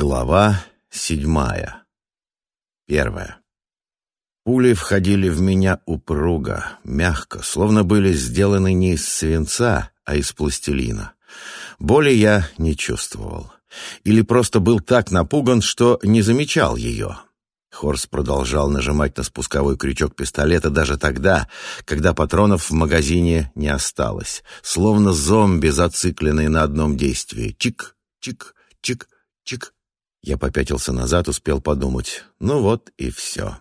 Глава седьмая. Первая. Пули входили в меня упруго, мягко, словно были сделаны не из свинца, а из пластилина. Боли я не чувствовал. Или просто был так напуган, что не замечал ее. Хорс продолжал нажимать на спусковой крючок пистолета даже тогда, когда патронов в магазине не осталось, словно зомби, зацикленные на одном действии. Чик, чик, чик, чик. Я попятился назад, успел подумать. Ну вот и все.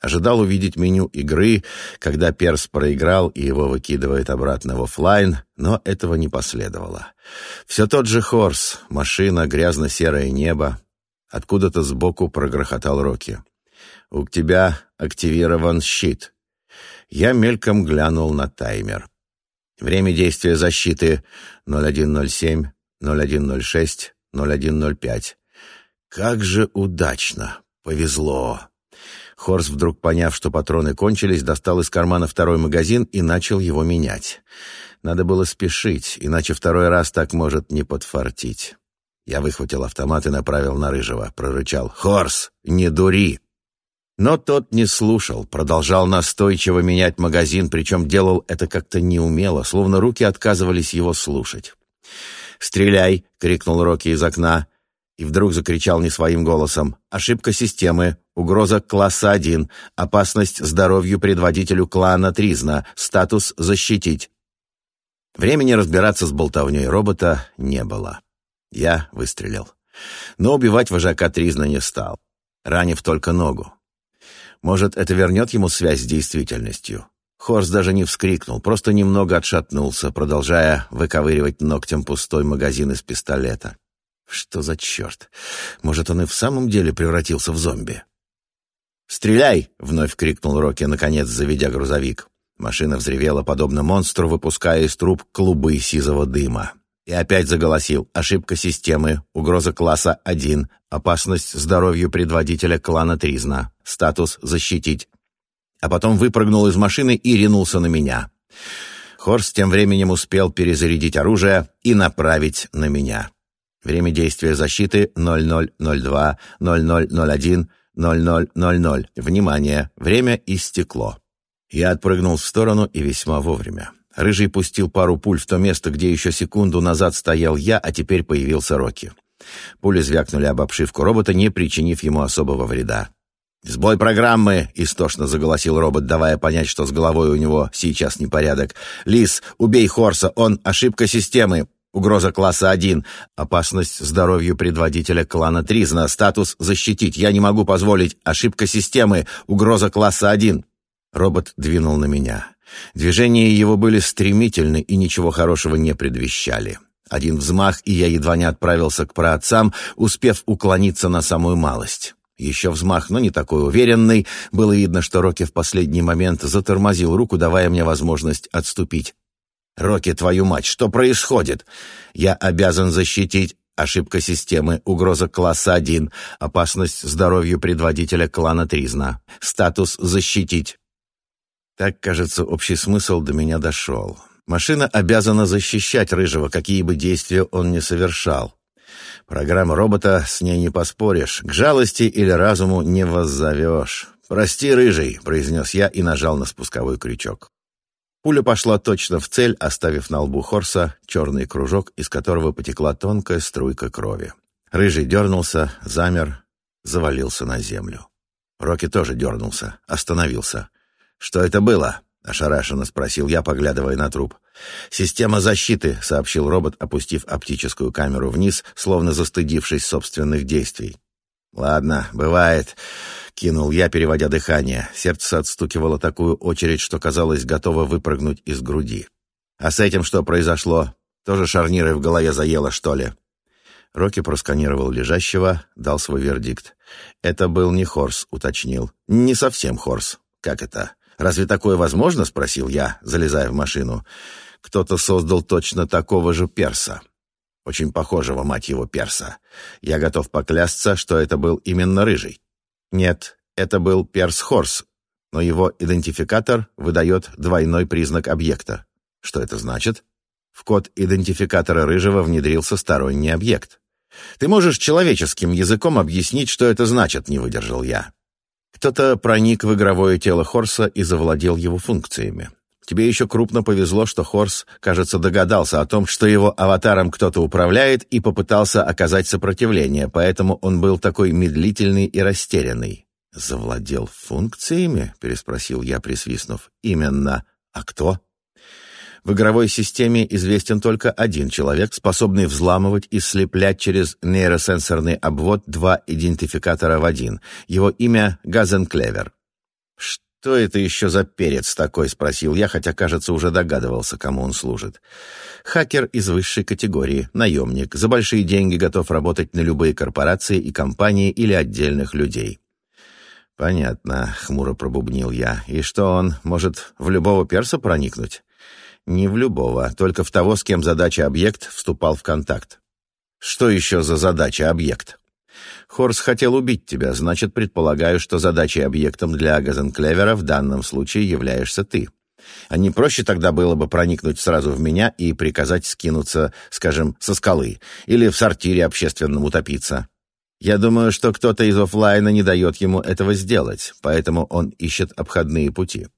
Ожидал увидеть меню игры, когда Перс проиграл и его выкидывает обратно в офлайн, но этого не последовало. Все тот же Хорс, машина, грязно-серое небо. Откуда-то сбоку прогрохотал Рокки. «У тебя активирован щит». Я мельком глянул на таймер. Время действия защиты 0107, 0106, 0105. Как же удачно! Повезло! Хорс, вдруг поняв, что патроны кончились, достал из кармана второй магазин и начал его менять. Надо было спешить, иначе второй раз так может не подфартить. Я выхватил автомат и направил на Рыжего. Прорычал «Хорс, не дури!» Но тот не слушал, продолжал настойчиво менять магазин, причем делал это как-то неумело, словно руки отказывались его слушать. «Стреляй!» — крикнул Рокки из окна и вдруг закричал не своим голосом. «Ошибка системы. Угроза класса 1. Опасность здоровью предводителю клана Тризна. Статус «Защитить». Времени разбираться с болтовней робота не было. Я выстрелил. Но убивать вожака Тризна не стал, ранив только ногу. Может, это вернет ему связь с действительностью? Хорс даже не вскрикнул, просто немного отшатнулся, продолжая выковыривать ногтем пустой магазин из пистолета. Что за черт? Может, он и в самом деле превратился в зомби? «Стреляй!» — вновь крикнул Рокки, наконец заведя грузовик. Машина взревела, подобно монстру, выпуская из труб клубы сизого дыма. И опять заголосил. Ошибка системы. Угроза класса 1. Опасность здоровью предводителя клана Тризна. Статус «Защитить». А потом выпрыгнул из машины и ринулся на меня. Хорс тем временем успел перезарядить оружие и направить на меня. Время действия защиты 0002, 0001, 0000. Внимание! Время истекло. Я отпрыгнул в сторону и весьма вовремя. Рыжий пустил пару пуль в то место, где еще секунду назад стоял я, а теперь появился Рокки. Пули звякнули об обшивку робота, не причинив ему особого вреда. «Сбой программы!» — истошно заголосил робот, давая понять, что с головой у него сейчас непорядок. «Лис, убей Хорса, он ошибка системы!» Угроза класса 1. Опасность здоровью предводителя клана Тризна. Статус «Защитить». Я не могу позволить. Ошибка системы. Угроза класса 1. Робот двинул на меня. Движения его были стремительны и ничего хорошего не предвещали. Один взмах, и я едва не отправился к праотцам, успев уклониться на самую малость. Еще взмах, но не такой уверенный. Было видно, что Рокки в последний момент затормозил руку, давая мне возможность отступить. «Рокки, твою мать, что происходит? Я обязан защитить...» Ошибка системы. Угроза класса 1. Опасность здоровью предводителя клана Тризна. Статус «Защитить». Так, кажется, общий смысл до меня дошел. Машина обязана защищать Рыжего, какие бы действия он ни совершал. Программа робота, с ней не поспоришь. К жалости или разуму не воззовешь. «Прости, Рыжий», — произнес я и нажал на спусковой крючок. Пуля пошла точно в цель, оставив на лбу Хорса черный кружок, из которого потекла тонкая струйка крови. Рыжий дернулся, замер, завалился на землю. Рокки тоже дернулся, остановился. «Что это было?» — ошарашенно спросил я, поглядывая на труп. «Система защиты», — сообщил робот, опустив оптическую камеру вниз, словно застыдившись собственных действий. «Ладно, бывает кинул я, переводя дыхание. Сердце отстукивало такую очередь, что казалось готово выпрыгнуть из груди. «А с этим что произошло? Тоже шарниры в голове заело, что ли?» Рокки просканировал лежащего, дал свой вердикт. «Это был не Хорс», — уточнил. «Не совсем Хорс. Как это? Разве такое возможно?» — спросил я, залезая в машину. «Кто-то создал точно такого же перса. Очень похожего, мать его, перса. Я готов поклясться, что это был именно Рыжий. Нет, это был Перс-Хорс, но его идентификатор выдает двойной признак объекта. Что это значит? В код идентификатора Рыжего внедрился сторонний объект. Ты можешь человеческим языком объяснить, что это значит, не выдержал я. Кто-то проник в игровое тело Хорса и завладел его функциями. Тебе еще крупно повезло, что Хорс, кажется, догадался о том, что его аватаром кто-то управляет, и попытался оказать сопротивление, поэтому он был такой медлительный и растерянный. «Завладел функциями?» — переспросил я, присвистнув. «Именно. А кто?» В игровой системе известен только один человек, способный взламывать и слеплять через нейросенсорный обвод два идентификатора в один. Его имя Газенклевер. «Что это еще за перец такой?» — спросил я, хотя, кажется, уже догадывался, кому он служит. «Хакер из высшей категории, наемник, за большие деньги готов работать на любые корпорации и компании или отдельных людей». «Понятно», — хмуро пробубнил я. «И что он, может в любого перса проникнуть?» Не в любого, только в того, с кем задача объект вступал в контакт. Что еще за задача объект? Хорс хотел убить тебя, значит, предполагаю, что задачей объектом для Газенклевера в данном случае являешься ты. А не проще тогда было бы проникнуть сразу в меня и приказать скинуться, скажем, со скалы или в сортире общественном утопиться? Я думаю, что кто-то из офлайна не дает ему этого сделать, поэтому он ищет обходные пути.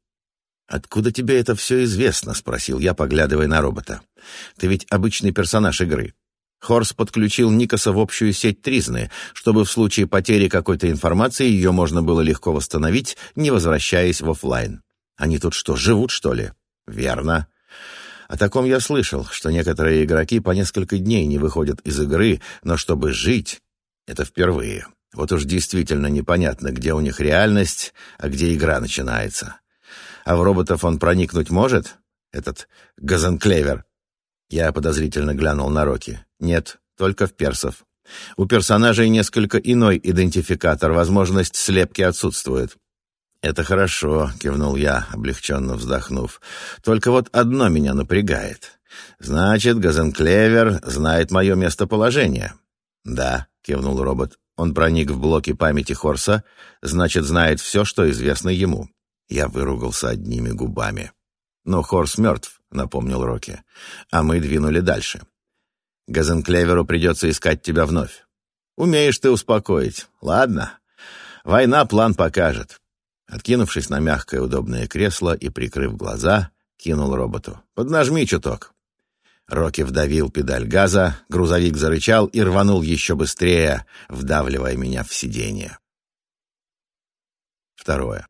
«Откуда тебе это все известно?» — спросил я, поглядывая на робота. «Ты ведь обычный персонаж игры». Хорс подключил Никаса в общую сеть Тризны, чтобы в случае потери какой-то информации ее можно было легко восстановить, не возвращаясь в офлайн. Они тут что, живут, что ли? Верно. О таком я слышал, что некоторые игроки по несколько дней не выходят из игры, но чтобы жить, это впервые. Вот уж действительно непонятно, где у них реальность, а где игра начинается. А в роботов он проникнуть может? Этот Газенклевер?» Я подозрительно глянул на Рокки. «Нет, только в персов. У персонажей несколько иной идентификатор, возможность слепки отсутствует». «Это хорошо», — кивнул я, облегченно вздохнув. «Только вот одно меня напрягает. Значит, Газенклевер знает мое местоположение». «Да», — кивнул робот. «Он проник в блоки памяти Хорса, значит, знает все, что известно ему. Я выругался одними губами. «Но Хорс мертв», — напомнил Рокки. «А мы двинули дальше. Газенклеверу придется искать тебя вновь. Умеешь ты успокоить. Ладно. Война план покажет». Откинувшись на мягкое удобное кресло и прикрыв глаза, кинул роботу. «Поднажми чуток». Рокки вдавил педаль газа, грузовик зарычал и рванул еще быстрее, вдавливая меня в сиденье. Второе.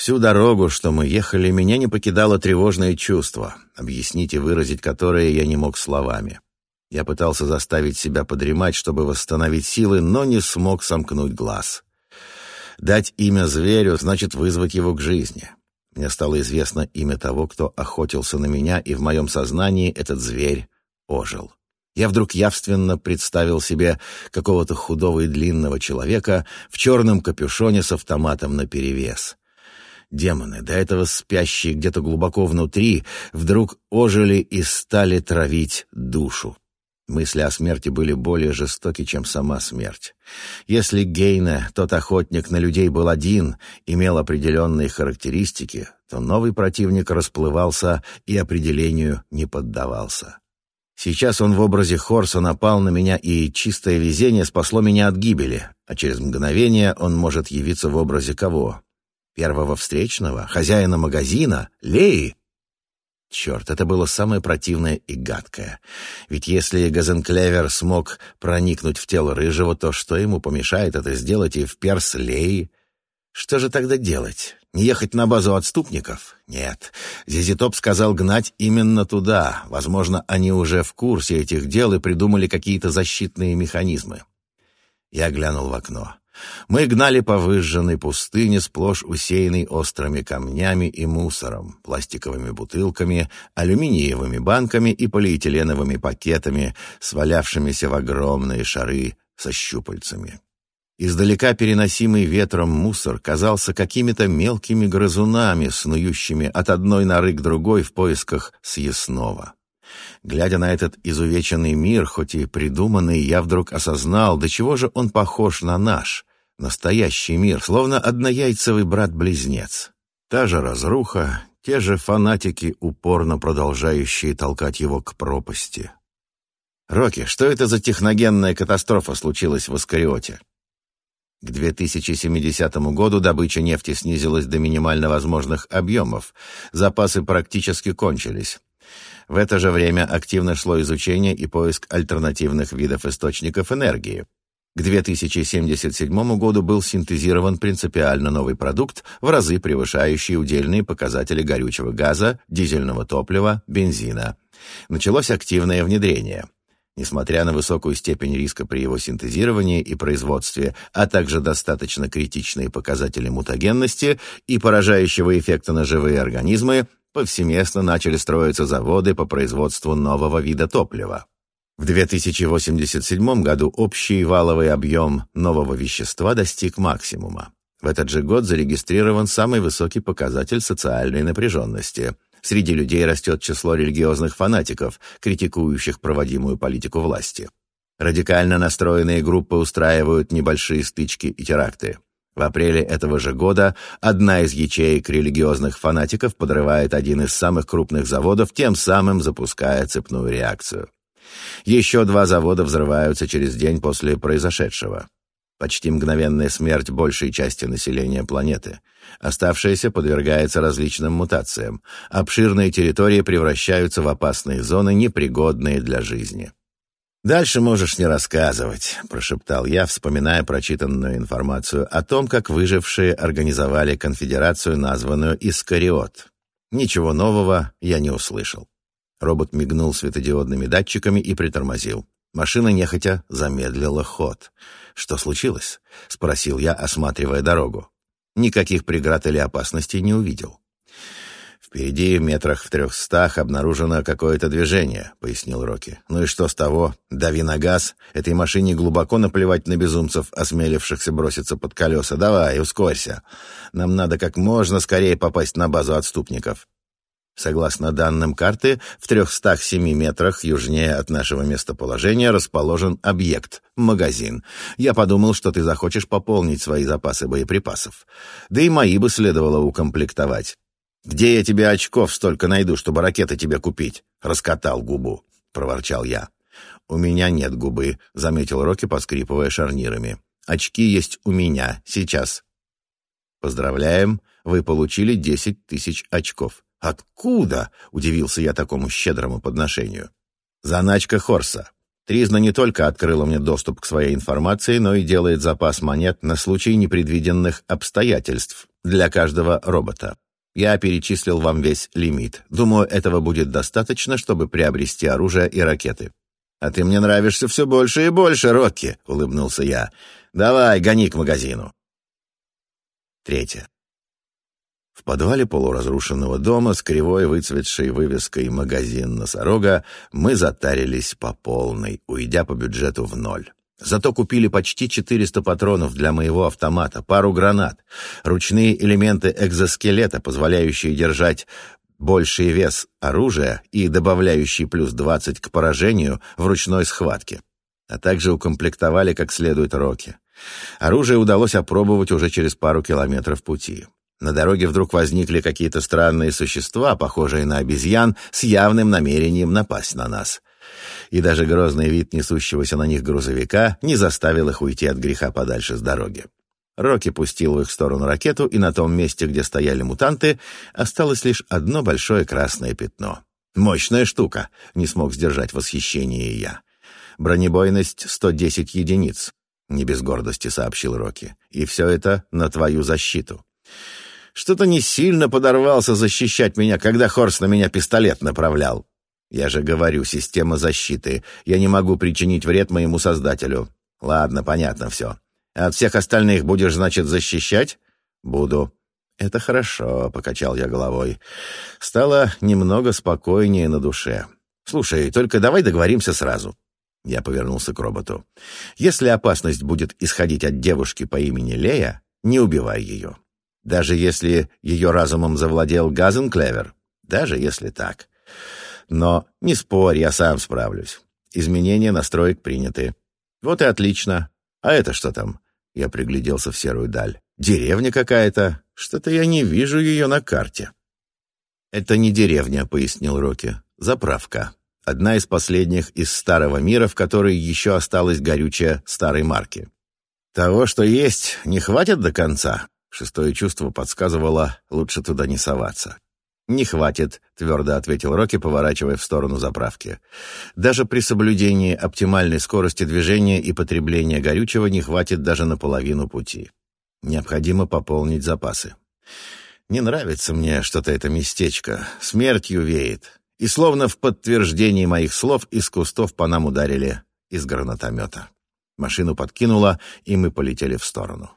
Всю дорогу, что мы ехали, меня не покидало тревожное чувство, объяснить и выразить которое я не мог словами. Я пытался заставить себя подремать, чтобы восстановить силы, но не смог сомкнуть глаз. Дать имя зверю значит вызвать его к жизни. Мне стало известно имя того, кто охотился на меня, и в моем сознании этот зверь ожил. Я вдруг явственно представил себе какого-то худого и длинного человека в черном капюшоне с автоматом наперевес. Демоны, до этого спящие где-то глубоко внутри, вдруг ожили и стали травить душу. Мысли о смерти были более жестоки, чем сама смерть. Если Гейне, тот охотник на людей, был один, имел определенные характеристики, то новый противник расплывался и определению не поддавался. Сейчас он в образе Хорса напал на меня, и чистое везение спасло меня от гибели, а через мгновение он может явиться в образе кого? Первого встречного, хозяина магазина, Леи. Черт, это было самое противное и гадкое. Ведь если Газенклевер смог проникнуть в тело Рыжего, то что ему помешает это сделать и в перс Леи? Что же тогда делать? Не ехать на базу отступников? Нет. Зизитоп сказал гнать именно туда. Возможно, они уже в курсе этих дел и придумали какие-то защитные механизмы. Я глянул в окно. Мы гнали по выжженной пустыне, сплошь усеянной острыми камнями и мусором, пластиковыми бутылками, алюминиевыми банками и полиэтиленовыми пакетами, свалявшимися в огромные шары со щупальцами. Издалека переносимый ветром мусор казался какими-то мелкими грызунами, снующими от одной норы к другой в поисках съестного. Глядя на этот изувеченный мир, хоть и придуманный, я вдруг осознал, до чего же он похож на наш, Настоящий мир, словно однояйцевый брат-близнец. Та же разруха, те же фанатики, упорно продолжающие толкать его к пропасти. «Рокки, что это за техногенная катастрофа случилась в Аскариоте?» К 2070 году добыча нефти снизилась до минимально возможных объемов. Запасы практически кончились. В это же время активно шло изучение и поиск альтернативных видов источников энергии. К 2077 году был синтезирован принципиально новый продукт, в разы превышающий удельные показатели горючего газа, дизельного топлива, бензина. Началось активное внедрение. Несмотря на высокую степень риска при его синтезировании и производстве, а также достаточно критичные показатели мутагенности и поражающего эффекта на живые организмы, повсеместно начали строиться заводы по производству нового вида топлива. В 2087 году общий валовый объем нового вещества достиг максимума. В этот же год зарегистрирован самый высокий показатель социальной напряженности. Среди людей растет число религиозных фанатиков, критикующих проводимую политику власти. Радикально настроенные группы устраивают небольшие стычки и теракты. В апреле этого же года одна из ячеек религиозных фанатиков подрывает один из самых крупных заводов, тем самым запуская цепную реакцию. Еще два завода взрываются через день после произошедшего. Почти мгновенная смерть большей части населения планеты. Оставшаяся подвергается различным мутациям. Обширные территории превращаются в опасные зоны, непригодные для жизни. «Дальше можешь не рассказывать», — прошептал я, вспоминая прочитанную информацию о том, как выжившие организовали конфедерацию, названную «Искариот». Ничего нового я не услышал. Робот мигнул светодиодными датчиками и притормозил. Машина нехотя замедлила ход. «Что случилось?» — спросил я, осматривая дорогу. Никаких преград или опасностей не увидел. «Впереди, метрах в трехстах, обнаружено какое-то движение», — пояснил Рокки. «Ну и что с того? Дави на газ. Этой машине глубоко наплевать на безумцев, осмелившихся броситься под колеса. Давай, ускорься. Нам надо как можно скорее попасть на базу отступников». Согласно данным карты, в 307 метрах южнее от нашего местоположения расположен объект — магазин. Я подумал, что ты захочешь пополнить свои запасы боеприпасов. Да и мои бы следовало укомплектовать. «Где я тебе очков столько найду, чтобы ракеты тебе купить?» — раскатал губу, — проворчал я. «У меня нет губы», — заметил Рокки, поскрипывая шарнирами. «Очки есть у меня, сейчас». «Поздравляем, вы получили десять тысяч очков». «Откуда?» — удивился я такому щедрому подношению. «Заначка Хорса. Тризна не только открыла мне доступ к своей информации, но и делает запас монет на случай непредвиденных обстоятельств для каждого робота. Я перечислил вам весь лимит. Думаю, этого будет достаточно, чтобы приобрести оружие и ракеты». «А ты мне нравишься все больше и больше, Рокки», — улыбнулся я. «Давай, гони к магазину». Третье. В подвале полуразрушенного дома с кривой выцветшей вывеской «Магазин носорога» мы затарились по полной, уйдя по бюджету в ноль. Зато купили почти 400 патронов для моего автомата, пару гранат, ручные элементы экзоскелета, позволяющие держать больший вес оружия и добавляющий плюс 20 к поражению в ручной схватке. А также укомплектовали как следует роки. Оружие удалось опробовать уже через пару километров пути. На дороге вдруг возникли какие-то странные существа, похожие на обезьян, с явным намерением напасть на нас и даже грозный вид несущегося на них грузовика не заставил их уйти от греха подальше с дороги. Рокки пустил в их сторону ракету, и на том месте, где стояли мутанты, осталось лишь одно большое красное пятно. «Мощная штука!» — не смог сдержать восхищение я. «Бронебойность 110 единиц», — не без гордости сообщил Рокки. «И все это на твою защиту». «Что-то не сильно подорвался защищать меня, когда Хорс на меня пистолет направлял», я же говорю, система защиты. Я не могу причинить вред моему создателю. Ладно, понятно все. от всех остальных будешь, значит, защищать? Буду. Это хорошо, покачал я головой. Стало немного спокойнее на душе. Слушай, только давай договоримся сразу. Я повернулся к роботу. Если опасность будет исходить от девушки по имени Лея, не убивай ее. Даже если ее разумом завладел Газенклевер. Даже если так. Но не спорь, я сам справлюсь. Изменения настроек приняты. Вот и отлично. А это что там? Я пригляделся в серую даль. Деревня какая-то. Что-то я не вижу ее на карте. Это не деревня, пояснил Рокки. Заправка. Одна из последних из старого мира, в которой еще осталось горючее старой марки. Того, что есть, не хватит до конца. Шестое чувство подсказывало, лучше туда не соваться. «Не хватит», — твердо ответил Рокки, поворачивая в сторону заправки. «Даже при соблюдении оптимальной скорости движения и потребления горючего не хватит даже на половину пути. Необходимо пополнить запасы. Не нравится мне что-то это местечко. Смертью веет. И словно в подтверждении моих слов из кустов по нам ударили из гранатомета. Машину подкинуло, и мы полетели в сторону.